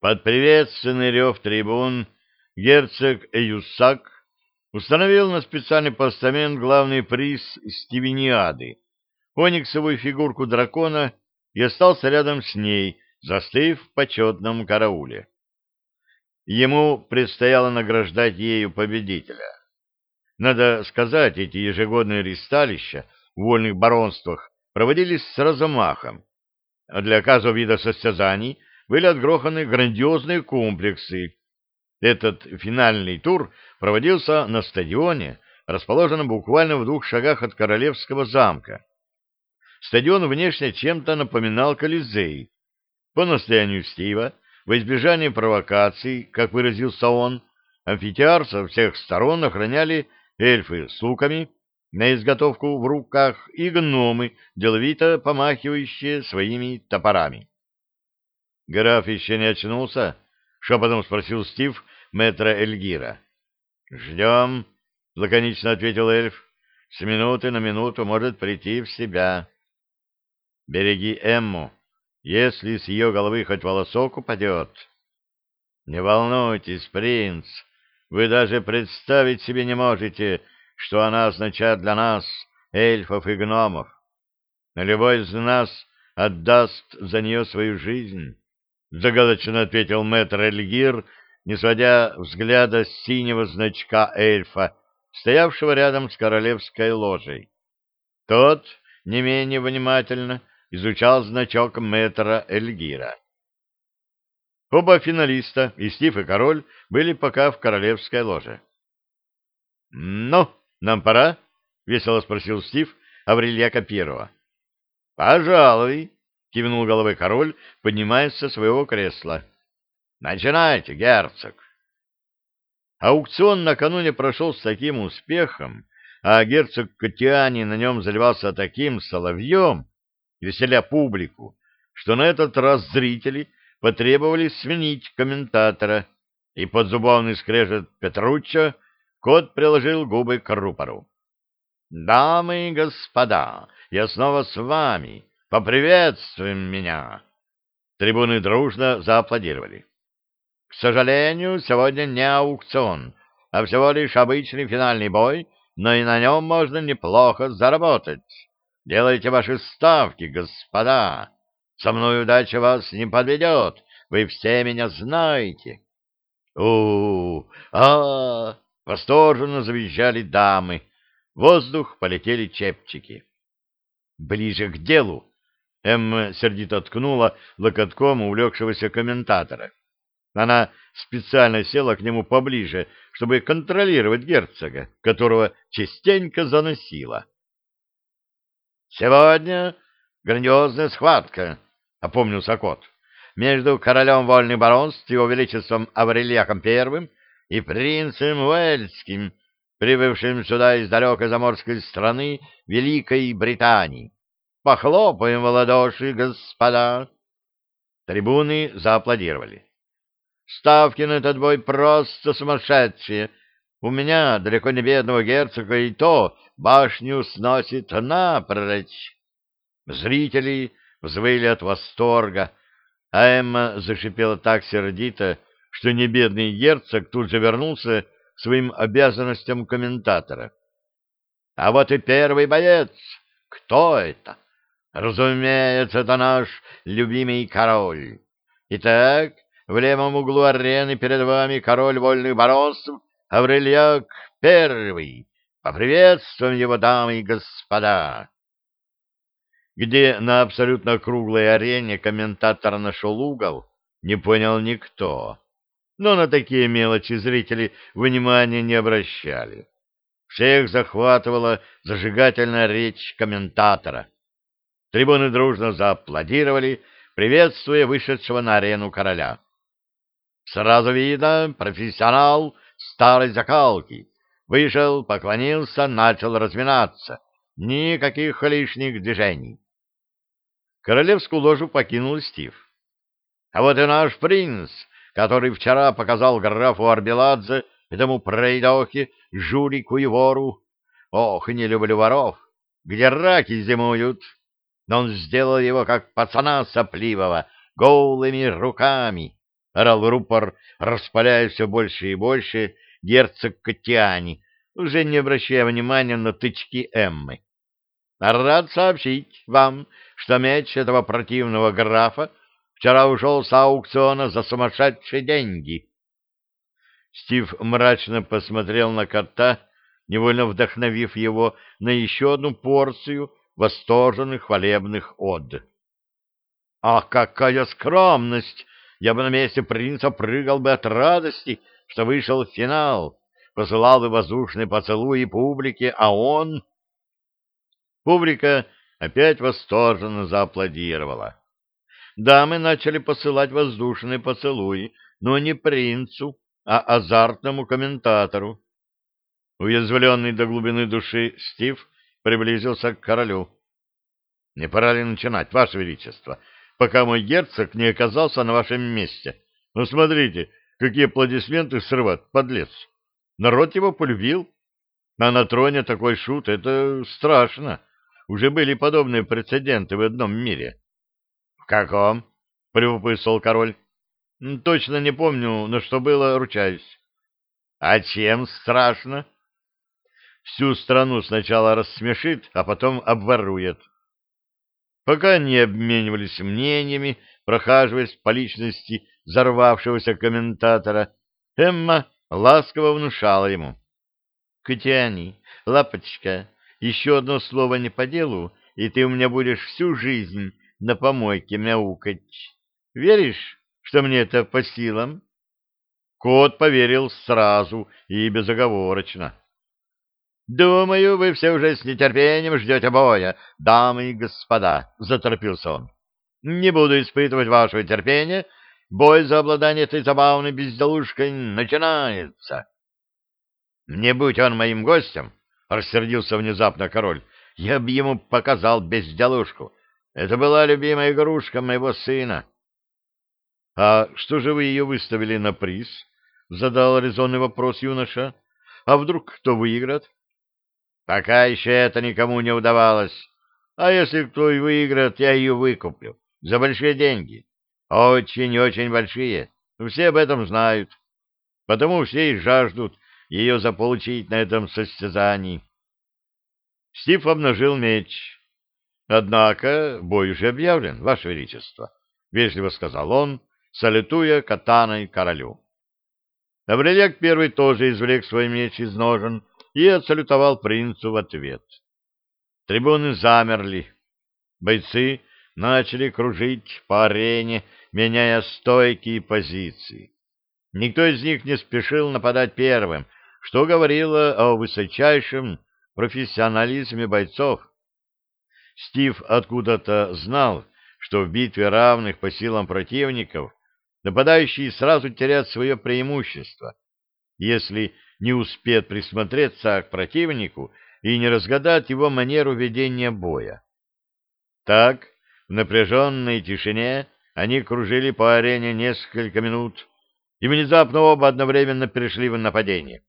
Под приветственный рев трибун герцог Эюсак установил на специальный постамент главный приз Стивениады, ониксовую фигурку дракона, и остался рядом с ней, застыв в почетном карауле. Ему предстояло награждать ею победителя. Надо сказать, эти ежегодные ристалища в вольных баронствах проводились с размахом. Для оказа вида состязаний были отгроханы грандиозные комплексы. Этот финальный тур проводился на стадионе, расположенном буквально в двух шагах от Королевского замка. Стадион внешне чем-то напоминал Колизей. По настоянию Стива, во избежание провокаций, как выразился он, амфитеатр со всех сторон охраняли эльфы с луками, на изготовку в руках и гномы, деловито помахивающие своими топорами. Граф еще не очнулся? — шепотом спросил Стив мэтра Эльгира. — Ждем, — лаконично ответил эльф. — С минуты на минуту может прийти в себя. — Береги Эмму, если с ее головы хоть волосок упадет. — Не волнуйтесь, принц, вы даже представить себе не можете, что она означает для нас, эльфов и гномов. Любой из нас отдаст за нее свою жизнь. — загадочно ответил мэтр Эльгир, не сводя взгляда с синего значка эльфа, стоявшего рядом с королевской ложей. Тот не менее внимательно изучал значок мэтра Эльгира. Оба финалиста, и Стив, и король, были пока в королевской ложе. — Ну, нам пора? — весело спросил Стив Аврельяка Первого. — Пожалуй, — кивнул головой король, поднимаясь со своего кресла. — Начинайте, герцог. Аукцион накануне прошел с таким успехом, а герцог Катиани на нем заливался таким соловьем, веселя публику, что на этот раз зрители потребовали сменить комментатора, и под зубовный скрежет Петруччо кот приложил губы к рупору. — Дамы и господа, я снова с вами. Поприветствуем меня!» Трибуны дружно зааплодировали. «К сожалению, сегодня не аукцион, а всего лишь обычный финальный бой, но и на нем можно неплохо заработать. Делайте ваши ставки, господа. Со мной удача вас не подведет, вы все меня знаете». «У-у-у! а Восторженно завизжали дамы. В воздух полетели чепчики. «Ближе к делу!» Эмма сердито ткнула локотком увлекшегося комментатора. Она специально села к нему поближе, чтобы контролировать герцога, которого частенько заносила. «Сегодня грандиозная схватка», — опомнился кот, — «между королем вольных баронств, его величеством Аврельяком Первым, и принцем Уэльским, прибывшим сюда из далекой заморской страны Великой Британии. Похлопаем в ладоши, господа. Трибуны зааплодировали. Ставки на этот бой просто сумасшедшие. У меня, далеко не бедного герцога, и то башню сносит напрочь. Зрители взвыли от восторга, а Эмма зашипела так сердито, что небедный герцог тут же вернулся к своим обязанностям комментатора. — А вот и первый боец. Кто это? — Разумеется, это наш любимый король. Итак, в левом углу арены перед вами король вольных баронств Аврельяк Первый. Поприветствуем его, дамы и господа. Где на абсолютно круглой арене комментатор нашел угол, не понял никто. Но на такие мелочи зрители внимания не обращали. Всех захватывала зажигательная речь комментатора — Трибуны дружно зааплодировали, приветствуя вышедшего на арену короля. Сразу видно, профессионал старой закалки. Вышел, поклонился, начал разминаться. Никаких лишних движений. Королевскую ложу покинул Стив. А вот и наш принц, который вчера показал графу Арбеладзе, этому пройдохе, жулику и вору. Ох, не люблю воров, где раки зимуют но он сделал его как пацана сопливого, голыми руками. орал рупор, распаляя все больше и больше герцог Катиани, уже не обращая внимания на тычки Эммы. Рад сообщить вам, что меч этого противного графа вчера ушел с аукциона за сумасшедшие деньги. Стив мрачно посмотрел на кота, невольно вдохновив его на еще одну порцию восторженных хвалебных од. «Ах, какая скромность! Я бы на месте принца прыгал бы от радости, что вышел в финал, посылал бы воздушные поцелуи публике, а он...» Публика опять восторженно зааплодировала. Дамы начали посылать воздушные поцелуи, но не принцу, а азартному комментатору. Уязвленный до глубины души Стив приблизился к королю. — Не пора ли начинать, Ваше Величество, пока мой герцог не оказался на вашем месте? Ну, смотрите, какие аплодисменты срыват, подлец. Народ его полюбил. А на троне такой шут — это страшно. Уже были подобные прецеденты в одном мире. — В каком? — полюбопытствовал король. — Точно не помню, но что было, ручаюсь. — А чем страшно? — всю страну сначала рассмешит, а потом обворует. Пока они обменивались мнениями, прохаживаясь по личности взорвавшегося комментатора, Эмма ласково внушала ему. — Катяни, лапочка, еще одно слово не по делу, и ты у меня будешь всю жизнь на помойке мяукать. Веришь, что мне это по силам? Кот поверил сразу и безоговорочно. «Думаю, вы все уже с нетерпением ждете боя, дамы и господа», — заторопился он. «Не буду испытывать вашего терпения. Бой за обладание этой забавной безделушкой начинается». «Не будь он моим гостем», — рассердился внезапно король, — «я бы ему показал безделушку. Это была любимая игрушка моего сына». «А что же вы ее выставили на приз?» — задал резонный вопрос юноша. «А вдруг кто выиграет?» Пока еще это никому не удавалось. А если кто и выиграет, я ее выкуплю. За большие деньги. Очень-очень большие. Все об этом знают. Потому все и жаждут ее заполучить на этом состязании. Стив обнажил меч. Однако бой уже объявлен, Ваше Величество, — вежливо сказал он, салютуя катаной королю. Аврелек первый тоже извлек свой меч из ножен и отсалютовал принцу в ответ. Трибуны замерли. Бойцы начали кружить по арене, меняя стойки и позиции. Никто из них не спешил нападать первым, что говорило о высочайшем профессионализме бойцов. Стив откуда-то знал, что в битве равных по силам противников нападающие сразу теряют свое преимущество, если не успеет присмотреться к противнику и не разгадать его манеру ведения боя. Так, в напряженной тишине они кружили по арене несколько минут, и внезапно оба одновременно перешли в нападение.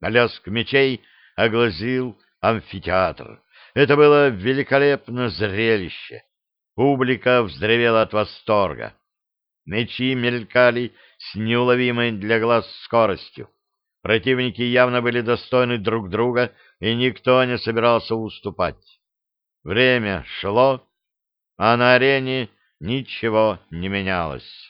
Лязг мечей огласил амфитеатр. Это было великолепное зрелище. Публика вздревела от восторга. Мечи мелькали с неуловимой для глаз скоростью. Противники явно были достойны друг друга, и никто не собирался уступать. Время шло, а на арене ничего не менялось.